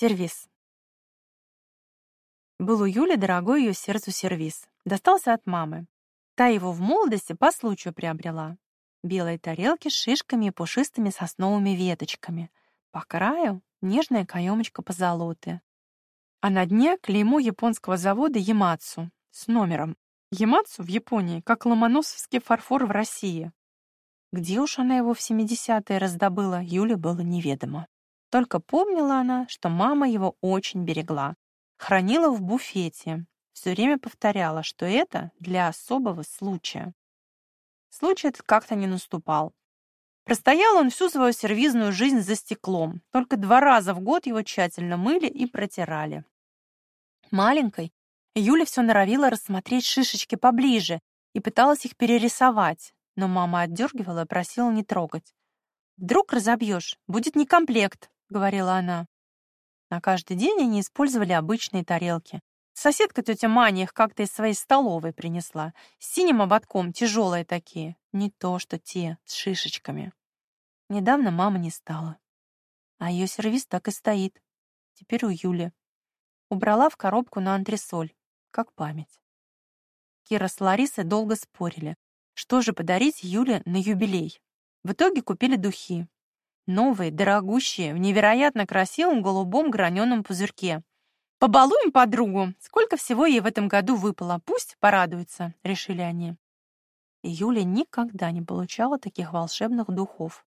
Сервис. Был у Юли дорогой ее сердцу сервис. Достался от мамы. Та его в молодости по случаю приобрела. Белые тарелки с шишками и пушистыми сосновыми веточками. По краю нежная каемочка позолоты. А на дне клеймо японского завода Ямацу с номером. Ямацу в Японии, как ломоносовский фарфор в России. Где уж она его в 70-е раздобыла, Юле было неведомо. Только помнила она, что мама его очень берегла. Хранила в буфете. Все время повторяла, что это для особого случая. Случай этот как-то не наступал. Простоял он всю свою сервизную жизнь за стеклом. Только два раза в год его тщательно мыли и протирали. Маленькой Юля все норовила рассмотреть шишечки поближе и пыталась их перерисовать, но мама отдергивала и просила не трогать. «Вдруг разобьешь, будет не комплект», — говорила она. На каждый день они использовали обычные тарелки. Соседка тетя Маня их как-то из своей столовой принесла. С синим ободком, тяжелые такие. Не то, что те, с шишечками. Недавно мама не стала. А ее сервиз так и стоит. Теперь у Юли. Убрала в коробку на антресоль, как память. Кира с Ларисой долго спорили, что же подарить Юле на юбилей. В итоге купили духи. Новые, дорогущие, в невероятно красивом голубом граненом пузырьке. «Побалуем подругу! Сколько всего ей в этом году выпало, пусть порадуется», — решили они. Юля никогда не получала таких волшебных духов.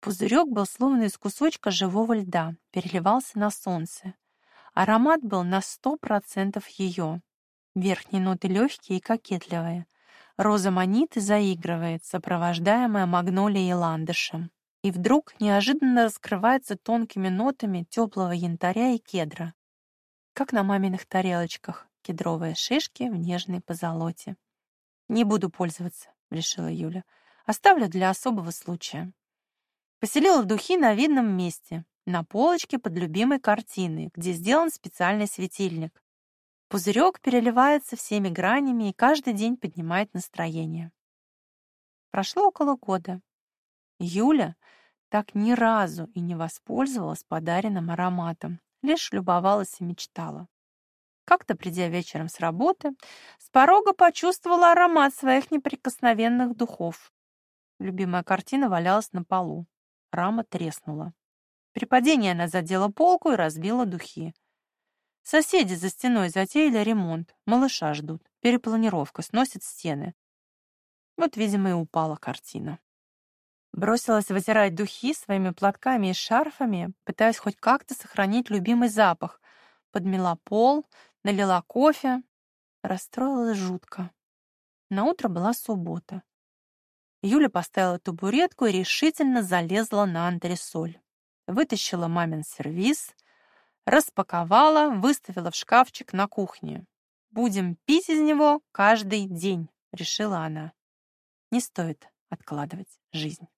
Пузырек был словно из кусочка живого льда, переливался на солнце. Аромат был на сто процентов ее. Верхние ноты легкие и кокетливые. Роза манит и заигрывает, сопровождаемая магнолией и ландышем и вдруг неожиданно раскрывается тонкими нотами теплого янтаря и кедра, как на маминых тарелочках, кедровые шишки в нежной позолоте. «Не буду пользоваться», — решила Юля. «Оставлю для особого случая». Поселила духи на видном месте, на полочке под любимой картиной, где сделан специальный светильник. Пузырек переливается всеми гранями и каждый день поднимает настроение. Прошло около года. Юля так ни разу и не воспользовалась подаренным ароматом, лишь любовалась и мечтала. Как-то, придя вечером с работы, с порога почувствовала аромат своих неприкосновенных духов. Любимая картина валялась на полу. Рама треснула. При падении она задела полку и разбила духи. Соседи за стеной затеяли ремонт. Малыша ждут. Перепланировка, сносит стены. Вот, видимо, и упала картина. Бросилась вытирать духи своими платками и шарфами, пытаясь хоть как-то сохранить любимый запах. Подмела пол, налила кофе. Расстроилась жутко. На утро была суббота. Юля поставила табуретку и решительно залезла на антресоль. Вытащила мамин сервиз, распаковала, выставила в шкафчик на кухне. «Будем пить из него каждый день», — решила она. Не стоит откладывать жизнь.